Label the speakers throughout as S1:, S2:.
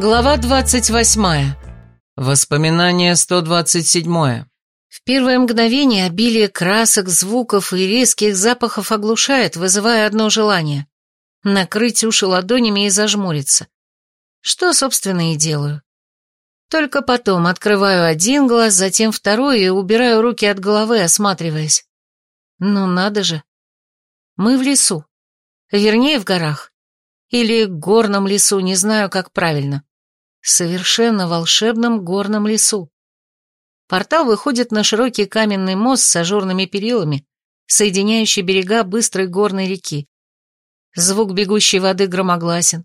S1: Глава 28. Воспоминание 127. В первое мгновение обилие красок, звуков и резких запахов оглушает, вызывая одно желание — накрыть уши ладонями и зажмуриться. Что, собственно, и делаю. Только потом открываю один глаз, затем второй и убираю руки от головы, осматриваясь. Ну надо же. Мы в лесу. Вернее, в горах. Или горном лесу, не знаю, как правильно. Совершенно волшебном горном лесу. Портал выходит на широкий каменный мост с ажурными перилами, соединяющий берега быстрой горной реки. Звук бегущей воды громогласен.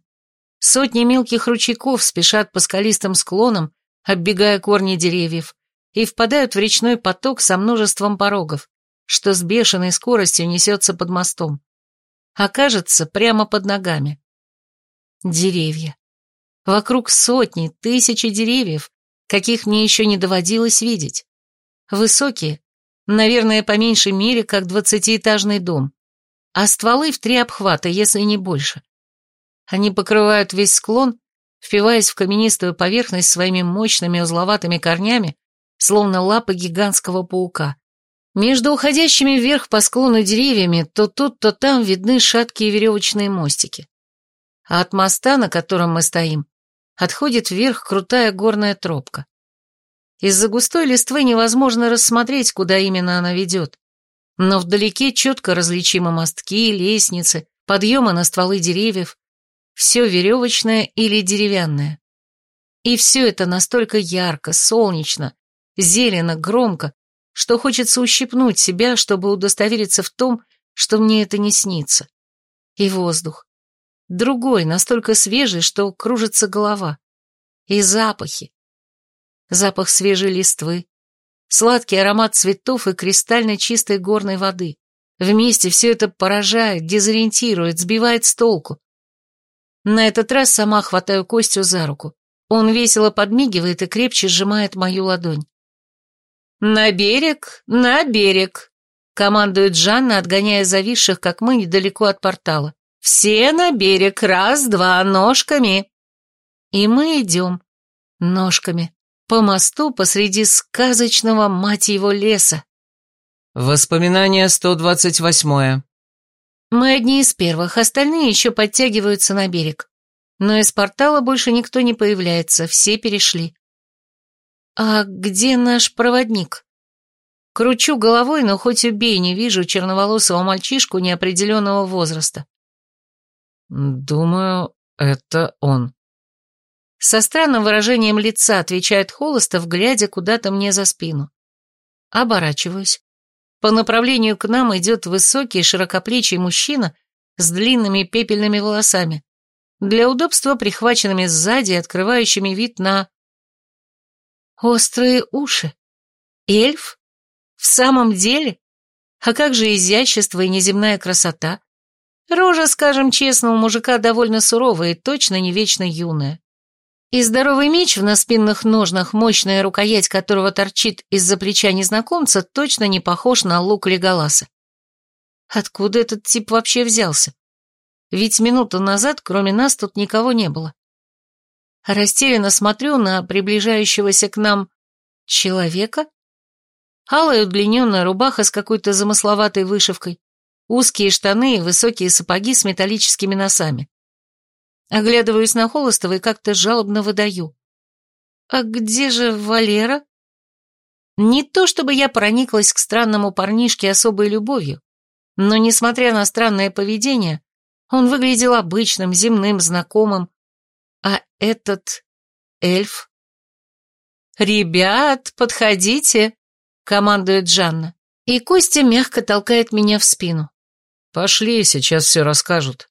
S1: Сотни мелких ручейков спешат по скалистым склонам, оббегая корни деревьев, и впадают в речной поток со множеством порогов, что с бешеной скоростью несется под мостом. Окажется прямо под ногами. Деревья. Вокруг сотни, тысячи деревьев, каких мне еще не доводилось видеть. Высокие, наверное, по меньшей мере, как двадцатиэтажный дом, а стволы в три обхвата, если не больше. Они покрывают весь склон, впиваясь в каменистую поверхность своими мощными узловатыми корнями, словно лапы гигантского паука. Между уходящими вверх по склону деревьями то тут, то там видны шаткие веревочные мостики а от моста, на котором мы стоим, отходит вверх крутая горная тропка. Из-за густой листвы невозможно рассмотреть, куда именно она ведет, но вдалеке четко различимы мостки, лестницы, подъемы на стволы деревьев, все веревочное или деревянное. И все это настолько ярко, солнечно, зелено, громко, что хочется ущипнуть себя, чтобы удостовериться в том, что мне это не снится. И воздух, Другой, настолько свежий, что кружится голова. И запахи. Запах свежей листвы, сладкий аромат цветов и кристально чистой горной воды. Вместе все это поражает, дезориентирует, сбивает с толку. На этот раз сама хватаю Костю за руку. Он весело подмигивает и крепче сжимает мою ладонь. «На берег, на берег!» — командует Жанна, отгоняя зависших, как мы, недалеко от портала. Все на берег, раз-два, ножками. И мы идем, ножками, по мосту посреди сказочного, мать его, леса.
S2: Воспоминание 128.
S1: Мы одни из первых, остальные еще подтягиваются на берег. Но из портала больше никто не появляется, все перешли. А где наш проводник? Кручу головой, но хоть убей, не вижу черноволосого мальчишку неопределенного возраста.
S2: «Думаю, это он».
S1: Со странным выражением лица отвечает Холостов, глядя куда-то мне за спину. Оборачиваюсь. По направлению к нам идет высокий, широкоплечий мужчина с длинными пепельными волосами, для удобства прихваченными сзади и открывающими вид на... Острые уши. Эльф? В самом деле? А как же изящество и неземная красота? Рожа, скажем честно, у мужика довольно суровая и точно не вечно юная. И здоровый меч в наспинных ножнах, мощная рукоять которого торчит из-за плеча незнакомца, точно не похож на лук Леголаса. Откуда этот тип вообще взялся? Ведь минуту назад, кроме нас, тут никого не было. Растерянно смотрю на приближающегося к нам человека. Алая удлиненная рубаха с какой-то замысловатой вышивкой, узкие штаны и высокие сапоги с металлическими носами. Оглядываюсь на Холостова и как-то жалобно выдаю. «А где же Валера?» Не то чтобы я прониклась к странному парнишке особой любовью, но, несмотря на странное поведение, он выглядел обычным, земным, знакомым. А этот эльф... «Ребят, подходите!» — командует Жанна. И Костя мягко толкает меня в спину.
S2: «Пошли, сейчас все расскажут».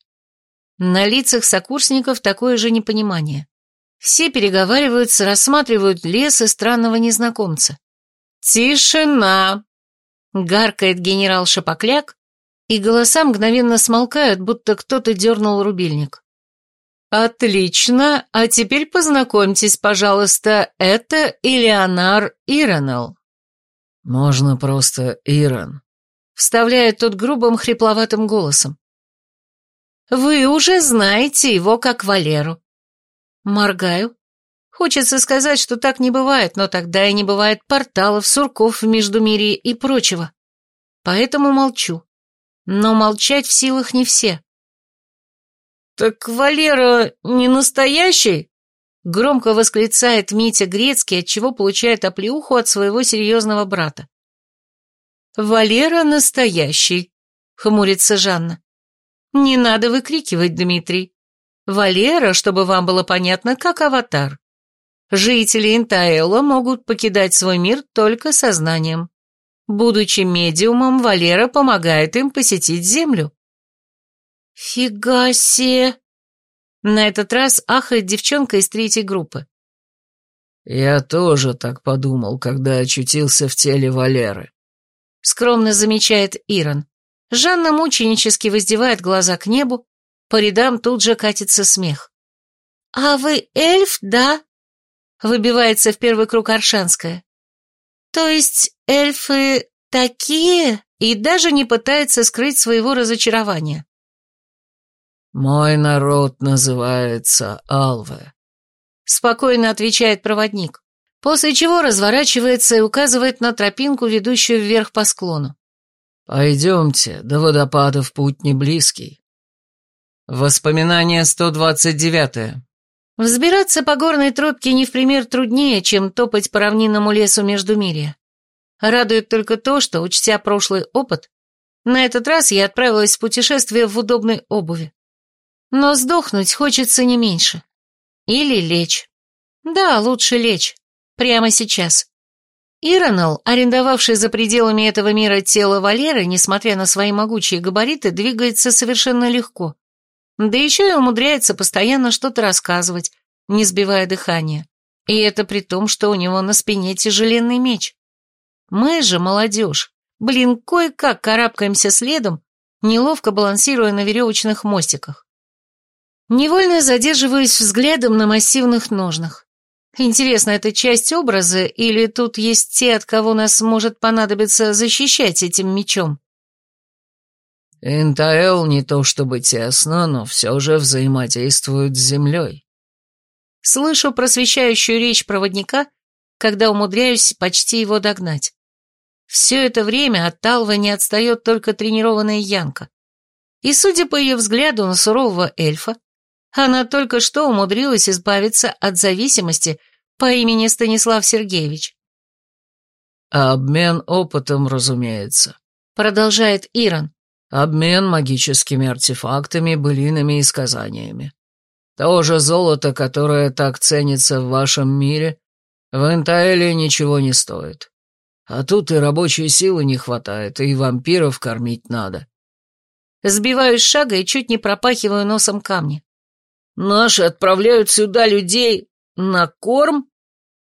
S1: На лицах сокурсников такое же непонимание. Все переговариваются, рассматривают лес и странного незнакомца. «Тишина!» — гаркает генерал Шапокляк, и голоса мгновенно смолкают, будто кто-то дернул рубильник. «Отлично, а теперь познакомьтесь, пожалуйста, это Илеонар Иронел».
S2: «Можно просто Ирон»,
S1: вставляет тот грубым хрипловатым голосом. «Вы уже знаете его как Валеру. Моргаю. Хочется сказать, что так не бывает, но тогда и не бывает порталов, сурков в Междумирье и прочего. Поэтому молчу. Но молчать в силах не все. «Так Валера не настоящий?» Громко восклицает Митя Грецкий, отчего получает оплеуху от своего серьезного брата. «Валера настоящий», — хмурится Жанна. «Не надо выкрикивать, Дмитрий. Валера, чтобы вам было понятно, как аватар. Жители Интаэла могут покидать свой мир только сознанием. Будучи медиумом, Валера помогает им посетить Землю». «Фига себе!» На этот раз ахает девчонка из третьей группы.
S2: «Я тоже так подумал, когда очутился в теле Валеры», —
S1: скромно замечает Ирон. Жанна мученически воздевает глаза к небу, по рядам тут же катится смех. «А вы эльф, да?» — выбивается в первый круг Аршанская. «То есть эльфы такие?» И даже не пытается скрыть своего разочарования.
S2: «Мой народ называется Алве», — спокойно отвечает проводник, после чего разворачивается и указывает на тропинку, ведущую вверх по склону. «Пойдемте, до водопадов путь не близкий». Воспоминание 129 -е.
S1: Взбираться по горной тропке не в пример труднее, чем топать по равнинному лесу между мирья. Радует только то, что, учтя прошлый опыт, на этот раз я отправилась в путешествие в удобной обуви. Но сдохнуть хочется не меньше. Или лечь. Да, лучше лечь. Прямо сейчас. Иронал, арендовавший за пределами этого мира тело Валеры, несмотря на свои могучие габариты, двигается совершенно легко. Да еще и умудряется постоянно что-то рассказывать, не сбивая дыхания. И это при том, что у него на спине тяжеленный меч. Мы же, молодежь, блин, кое-как карабкаемся следом, неловко балансируя на веревочных мостиках. Невольно задерживаюсь взглядом на массивных ножнах. Интересно, это часть образа, или тут есть те, от кого нас может понадобиться защищать этим мечом?
S2: Интаэл не то чтобы тесно, но все же взаимодействует с землей.
S1: Слышу просвещающую речь проводника, когда умудряюсь почти его догнать. Все это время от Талва не отстает только тренированная Янка. И, судя по ее взгляду на сурового эльфа, она только что умудрилась избавиться от зависимости по имени Станислав Сергеевич.
S2: «Обмен опытом, разумеется», — продолжает Ирон. «Обмен магическими артефактами, былинами и сказаниями. То же золото, которое так ценится в вашем мире, в Интаэле ничего не стоит. А тут и рабочей силы не хватает, и вампиров кормить надо».
S1: Сбиваюсь шага и чуть не пропахиваю носом камни.
S2: Наши отправляют сюда людей на корм?»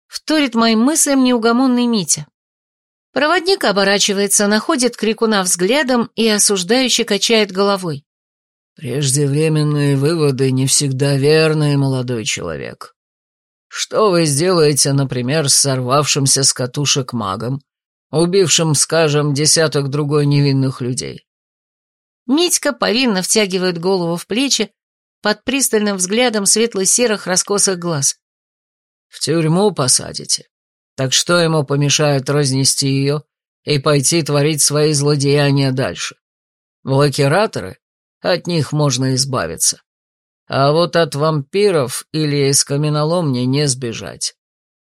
S1: Вторит моим мыслям неугомонный Митя. Проводник оборачивается, находит крикуна взглядом и осуждающе качает головой.
S2: «Преждевременные выводы не всегда верные, молодой человек. Что вы сделаете, например, с сорвавшимся с катушек магом, убившим, скажем, десяток другой невинных людей?»
S1: Митька повинно втягивает голову в плечи, под пристальным взглядом светло-серых раскосых глаз.
S2: «В тюрьму посадите. Так что ему помешает разнести ее и пойти творить свои злодеяния дальше? Блокираторы? От них можно избавиться. А вот от вампиров или из каменоломни не сбежать.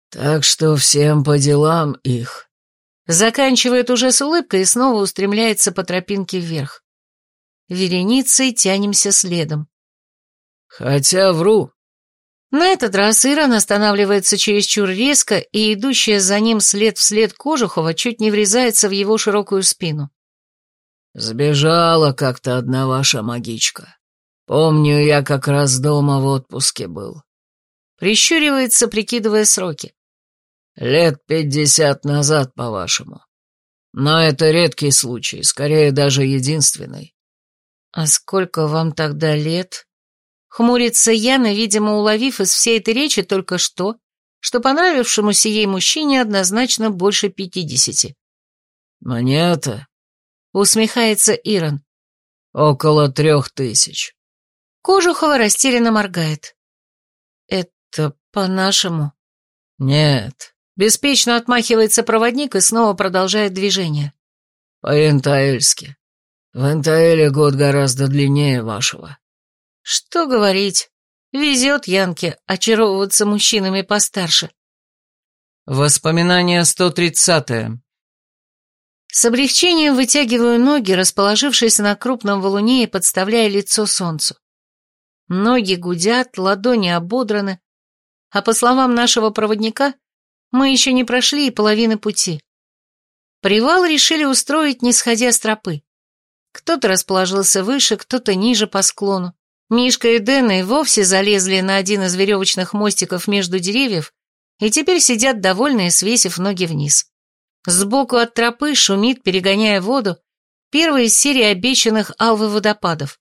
S2: Так что всем по делам их».
S1: Заканчивает уже с улыбкой и снова устремляется по тропинке вверх. Вереницей тянемся следом.
S2: Хотя вру.
S1: На этот раз Ирон останавливается чересчур резко, и идущая за ним след вслед Кожухова чуть не врезается в его широкую спину.
S2: Сбежала как-то одна ваша магичка. Помню, я как раз дома в отпуске был.
S1: Прищуривается, прикидывая сроки.
S2: Лет пятьдесят назад, по-вашему. Но это редкий случай, скорее даже единственный.
S1: А сколько вам тогда лет? Хмурится Яна, видимо, уловив из всей этой речи только что, что понравившемуся ей мужчине однозначно больше пятидесяти.
S2: «Мне-то?»
S1: — усмехается Ирон.
S2: «Около трех тысяч».
S1: Кожухова растерянно моргает. Это по-нашему.
S2: Нет.
S1: Беспечно отмахивается проводник и снова продолжает движение.
S2: По-интаэльски. В Интаэле год гораздо длиннее вашего.
S1: Что говорить. Везет Янке очаровываться мужчинами постарше.
S2: Воспоминание 130 -е.
S1: С облегчением вытягиваю ноги, расположившись на крупном валуне и подставляя лицо солнцу. Ноги гудят, ладони ободраны, а по словам нашего проводника, мы еще не прошли и половины пути. Привал решили устроить, не сходя с тропы. Кто-то расположился выше, кто-то ниже по склону. Мишка и Дэн и вовсе залезли на один из веревочных мостиков между деревьев и теперь сидят довольные, свесив ноги вниз. Сбоку от тропы шумит, перегоняя воду, первая из серии обещанных алвы водопадов.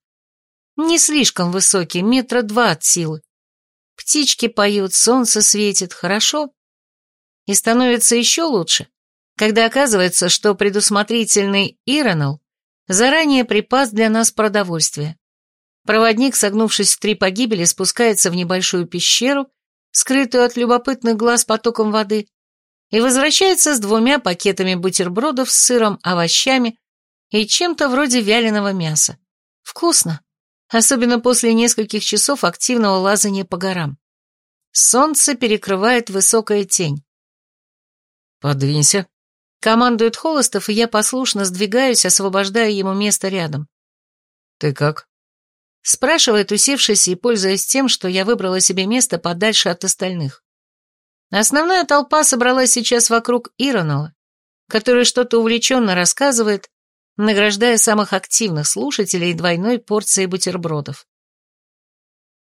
S1: Не слишком высокий, метра два от силы. Птички поют, солнце светит, хорошо. И становится еще лучше, когда оказывается, что предусмотрительный Иронал заранее припас для нас продовольствие. Проводник, согнувшись в три погибели, спускается в небольшую пещеру, скрытую от любопытных глаз потоком воды, и возвращается с двумя пакетами бутербродов с сыром, овощами и чем-то вроде вяленого мяса. Вкусно, особенно после нескольких часов активного лазания по горам. Солнце перекрывает высокая тень.
S2: «Подвинься», —
S1: командует Холостов, и я послушно сдвигаюсь, освобождая ему место рядом.
S2: «Ты как?»
S1: Спрашивает, усевшись и пользуясь тем, что я выбрала себе место подальше от остальных. Основная толпа собралась сейчас вокруг Иронала, который что-то увлеченно рассказывает, награждая самых активных слушателей двойной порцией бутербродов.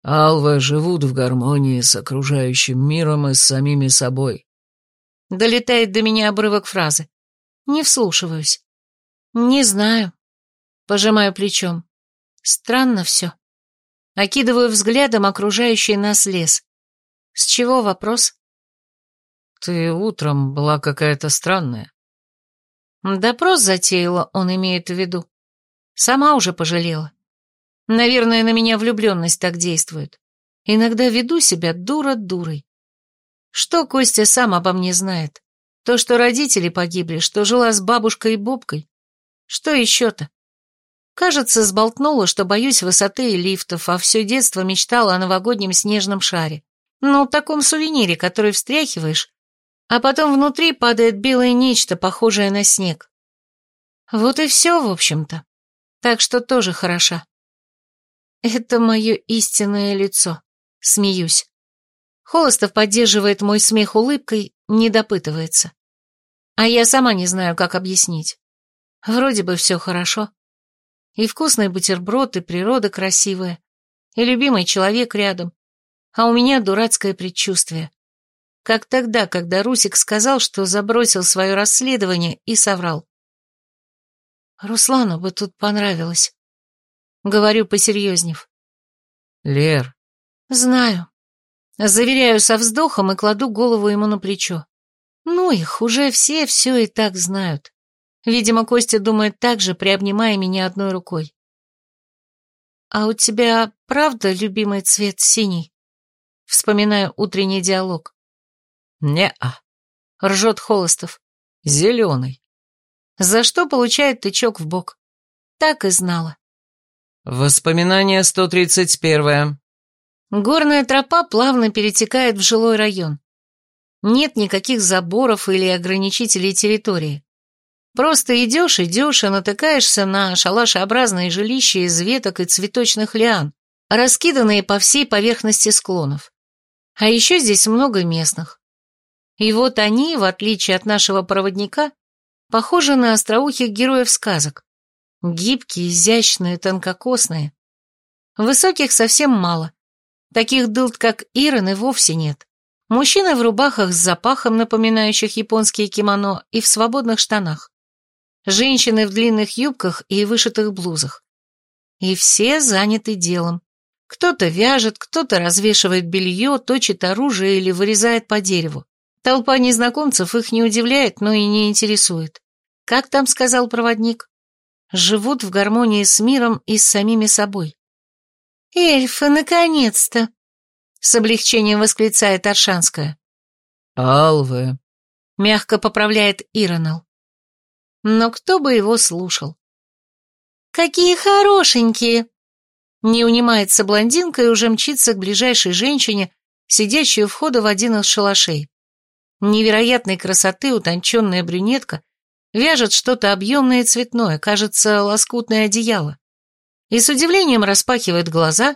S2: «Алвы живут в гармонии с окружающим миром и с самими собой».
S1: Долетает до меня обрывок фразы. Не вслушиваюсь. «Не знаю». Пожимаю плечом. Странно все. Окидываю взглядом окружающий нас лес. С чего вопрос?
S2: Ты утром была какая-то странная.
S1: Допрос затеяла, он имеет в виду. Сама уже пожалела. Наверное, на меня влюбленность так действует. Иногда веду себя дура-дурой. Что Костя сам обо мне знает? То, что родители погибли, что жила с бабушкой и Бобкой? Что еще-то? Кажется, сболтнула, что боюсь высоты и лифтов, а все детство мечтала о новогоднем снежном шаре. Ну, таком сувенире, который встряхиваешь, а потом внутри падает белое нечто, похожее на снег. Вот и все, в общем-то. Так что тоже хороша. Это мое истинное лицо. Смеюсь. Холостов поддерживает мой смех улыбкой, не допытывается. А я сама не знаю, как объяснить. Вроде бы все хорошо. И вкусный бутерброд, и природа красивая, и любимый человек рядом. А у меня дурацкое предчувствие. Как тогда, когда Русик сказал, что забросил свое расследование и соврал. Руслану бы тут понравилось. Говорю, посерьезнев.
S2: Лер.
S1: Знаю. Заверяю со вздохом и кладу голову ему на плечо. Ну их, уже все все и так знают. Видимо, Костя думает так же, приобнимая меня одной рукой. «А у тебя правда любимый цвет синий?» Вспоминаю утренний диалог.
S2: «Не-а», —
S1: ржет Холостов.
S2: «Зеленый».
S1: За что получает тычок в бок. Так и знала.
S2: Воспоминание 131.
S1: Горная тропа плавно перетекает в жилой район. Нет никаких заборов или ограничителей территории. Просто идешь, идешь и натыкаешься на шалашеобразные жилища из веток и цветочных лиан, раскиданные по всей поверхности склонов. А еще здесь много местных. И вот они, в отличие от нашего проводника, похожи на остроухих героев сказок. Гибкие, изящные, тонкокосные. Высоких совсем мало. Таких дылд, как Ирон, и вовсе нет. Мужчины в рубахах с запахом, напоминающих японские кимоно, и в свободных штанах. Женщины в длинных юбках и вышитых блузах. И все заняты делом. Кто-то вяжет, кто-то развешивает белье, точит оружие или вырезает по дереву. Толпа незнакомцев их не удивляет, но и не интересует. Как там сказал проводник? Живут в гармонии с миром и с самими собой. «Эльфы, наконец-то!» С облегчением восклицает Аршанская.
S2: Алве.
S1: Мягко поправляет Иронал. Но кто бы его слушал? «Какие хорошенькие!» Не унимается блондинка и уже мчится к ближайшей женщине, сидящей у входа в один из шалашей. Невероятной красоты утонченная брюнетка вяжет что-то объемное и цветное, кажется, лоскутное одеяло. И с удивлением распахивает глаза,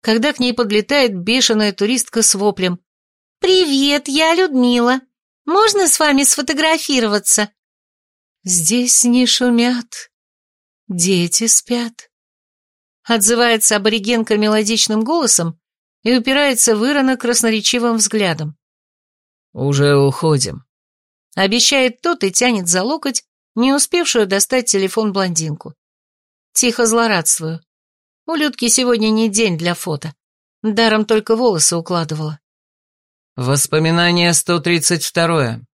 S1: когда к ней подлетает бешеная туристка с воплем. «Привет, я Людмила. Можно с вами сфотографироваться?» «Здесь не шумят. Дети спят», — отзывается аборигенка мелодичным голосом и упирается в Ирона красноречивым взглядом.
S2: «Уже уходим», —
S1: обещает тот и тянет за локоть, не успевшую достать телефон блондинку. Тихо злорадствую. У Людки сегодня не день для фото. Даром только волосы укладывала.
S2: Воспоминание 132.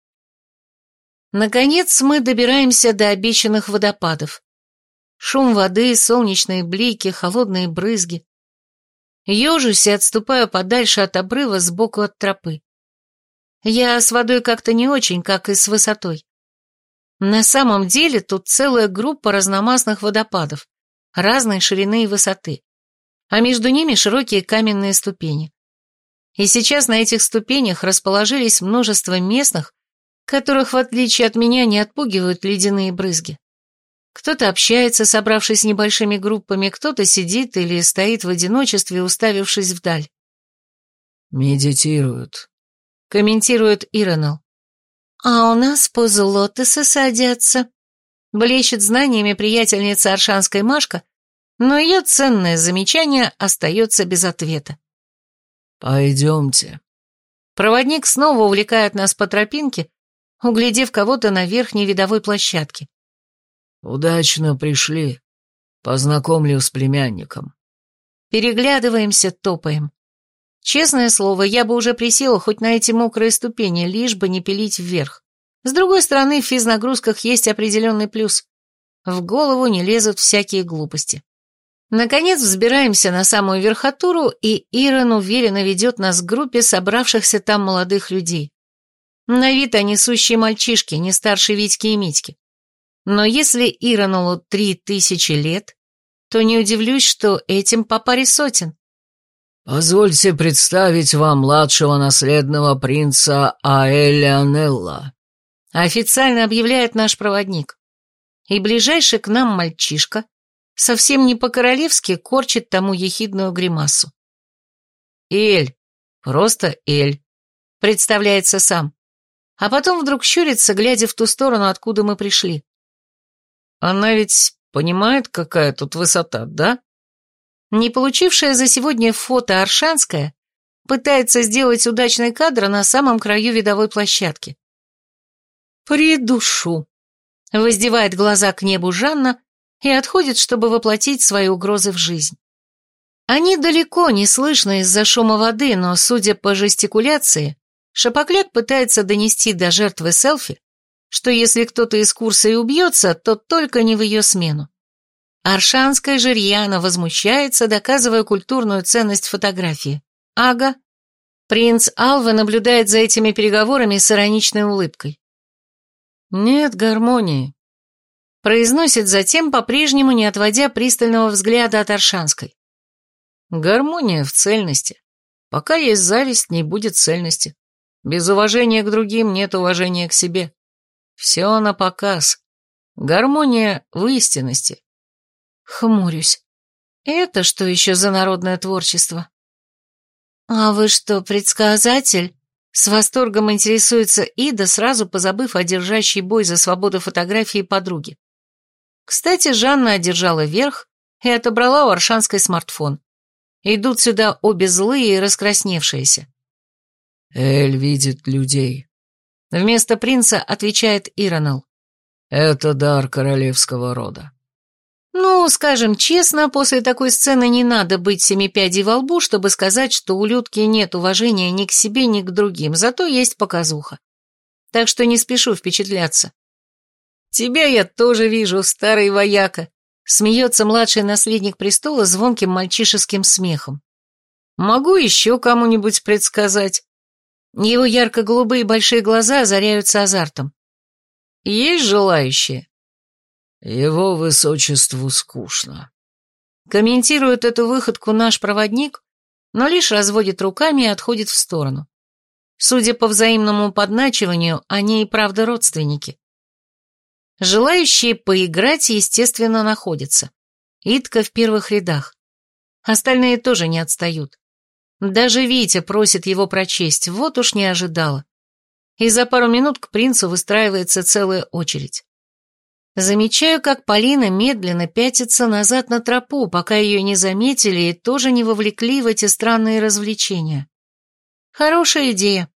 S1: Наконец мы добираемся до обещанных водопадов. Шум воды, солнечные блики, холодные брызги. Ежусь и отступаю подальше от обрыва сбоку от тропы. Я с водой как-то не очень, как и с высотой. На самом деле тут целая группа разномастных водопадов, разной ширины и высоты, а между ними широкие каменные ступени. И сейчас на этих ступенях расположились множество местных, которых, в отличие от меня, не отпугивают ледяные брызги. Кто-то общается, собравшись небольшими группами, кто-то сидит или стоит в одиночестве, уставившись вдаль.
S2: «Медитируют», —
S1: комментирует Иронал. «А у нас позолотосы садятся», — блещет знаниями приятельница Аршанской Машка, но ее ценное замечание остается без ответа.
S2: «Пойдемте».
S1: Проводник снова увлекает нас по тропинке, углядев кого-то на верхней видовой площадке.
S2: «Удачно пришли. Познакомлю с племянником».
S1: Переглядываемся, топаем. Честное слово, я бы уже присела хоть на эти мокрые ступени, лишь бы не пилить вверх. С другой стороны, в физнагрузках есть определенный плюс. В голову не лезут всякие глупости. Наконец взбираемся на самую верхотуру, и Ирон уверенно ведет нас к группе собравшихся там молодых людей. На вид они сущие мальчишки, не старше Витьки и Митьки. Но если Иронулу три тысячи лет, то не удивлюсь, что этим по паре сотен.
S2: «Позвольте представить вам младшего наследного принца Аэлианелла»,
S1: официально объявляет наш проводник. И ближайший к нам мальчишка совсем не по-королевски корчит тому ехидную гримасу. «Эль, просто Эль», представляется сам, а потом вдруг щурится, глядя в ту сторону, откуда мы пришли. «Она ведь понимает, какая тут высота, да?» Не получившая за сегодня фото Аршанская пытается сделать удачный кадр на самом краю видовой площадки. «Придушу», — воздевает глаза к небу Жанна, и отходит, чтобы воплотить свои угрозы в жизнь. Они далеко не слышны из-за шума воды, но, судя по жестикуляции, Шапокляк пытается донести до жертвы селфи, что если кто-то из курса и убьется, то только не в ее смену. Аршанская же рьяно возмущается, доказывая культурную ценность фотографии. Ага. Принц Алва наблюдает за этими переговорами с ироничной улыбкой. Нет гармонии, произносит затем, по-прежнему не отводя пристального взгляда от Аршанской. Гармония в цельности. Пока есть зависть, не будет цельности. Без уважения к другим нет уважения к себе. Все на показ. Гармония в истинности. Хмурюсь. Это что еще за народное творчество? А вы что, предсказатель? С восторгом интересуется Ида, сразу позабыв о держащей бой за свободу фотографии подруги. Кстати, Жанна одержала верх и отобрала у Аршанской смартфон. Идут сюда обе злые и раскрасневшиеся.
S2: «Эль видит людей».
S1: Вместо принца отвечает Иронал.
S2: «Это дар королевского рода».
S1: Ну, скажем честно, после такой сцены не надо быть семипядей во лбу, чтобы сказать, что у Людки нет уважения ни к себе, ни к другим, зато есть показуха. Так что не спешу впечатляться. «Тебя я тоже вижу, старый вояка», — смеется младший наследник престола звонким мальчишеским смехом. Могу еще кому-нибудь предсказать. Его ярко-голубые большие глаза озаряются азартом. Есть желающие?
S2: Его высочеству скучно.
S1: Комментирует эту выходку наш проводник, но лишь разводит руками и отходит в сторону. Судя по взаимному подначиванию, они и правда родственники. Желающие поиграть, естественно, находятся. Итка в первых рядах. Остальные тоже не отстают. Даже Витя просит его прочесть, вот уж не ожидала. И за пару минут к принцу выстраивается целая очередь. Замечаю, как Полина медленно пятится назад на тропу, пока ее не заметили и тоже не вовлекли в эти странные развлечения. Хорошая идея.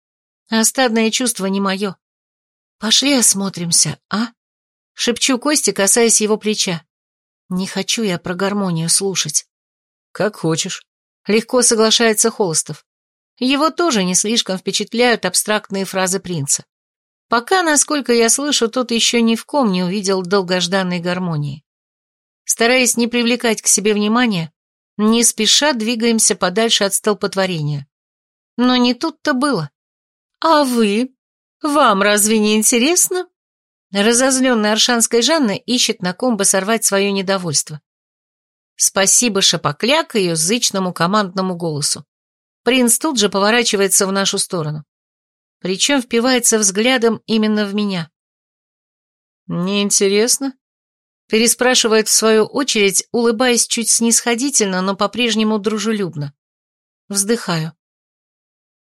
S1: А стадное чувство не мое. Пошли осмотримся, а? Шепчу Косте, касаясь его плеча. Не хочу я про гармонию слушать.
S2: Как хочешь.
S1: Легко соглашается Холостов. Его тоже не слишком впечатляют абстрактные фразы принца. Пока, насколько я слышу, тот еще ни в ком не увидел долгожданной гармонии. Стараясь не привлекать к себе внимания, не спеша двигаемся подальше от столпотворения. Но не тут-то было. «А вы? Вам разве не интересно?» Разозленная Аршанская Жанна ищет на ком бы сорвать свое недовольство. Спасибо Шапокляк ее зычному командному голосу. Принц тут же поворачивается в нашу сторону. Причем впивается взглядом именно в меня.
S2: «Неинтересно?»
S1: Переспрашивает в свою очередь, улыбаясь чуть снисходительно, но по-прежнему дружелюбно. Вздыхаю.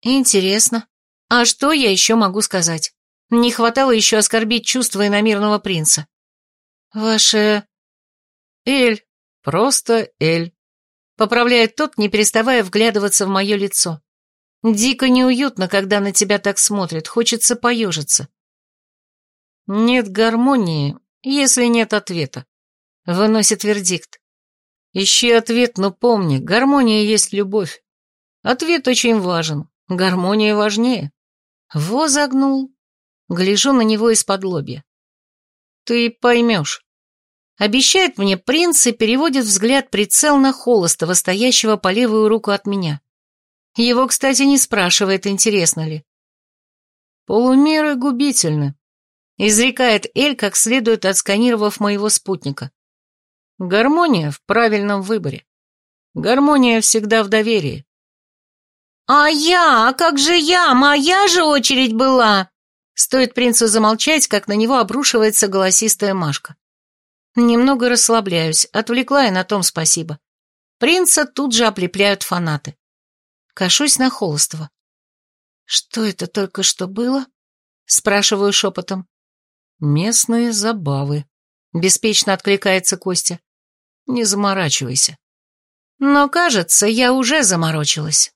S1: «Интересно. А что я еще могу сказать? Не хватало еще оскорбить чувства иномирного принца. Ваше...
S2: Эль, просто Эль.
S1: Поправляет тот, не переставая вглядываться в мое лицо. Дико неуютно, когда на тебя так смотрят, хочется поежиться.
S2: Нет гармонии, если нет ответа. Выносит вердикт. Ищи ответ, но помни, гармония есть любовь. Ответ очень важен, гармония важнее.
S1: Во загнул. Гляжу на него из-под лобья.
S2: Ты поймешь.
S1: Обещает мне принц и переводит взгляд прицел на Холостого, стоящего по левую руку от меня. Его, кстати, не спрашивает, интересно ли.
S2: Полумеры губительны,
S1: изрекает Эль, как следует отсканировав моего спутника.
S2: Гармония в правильном выборе. Гармония всегда в доверии.
S1: «А я? А как же я? Моя же очередь была!» Стоит принцу замолчать, как на него обрушивается голосистая Машка. Немного расслабляюсь, отвлекла и на том спасибо. Принца тут же оплепляют фанаты. Кашусь на Холостова. «Что это только что было?» Спрашиваю шепотом.
S2: «Местные забавы», —
S1: беспечно откликается Костя.
S2: «Не заморачивайся».
S1: Но, кажется, я уже заморочилась.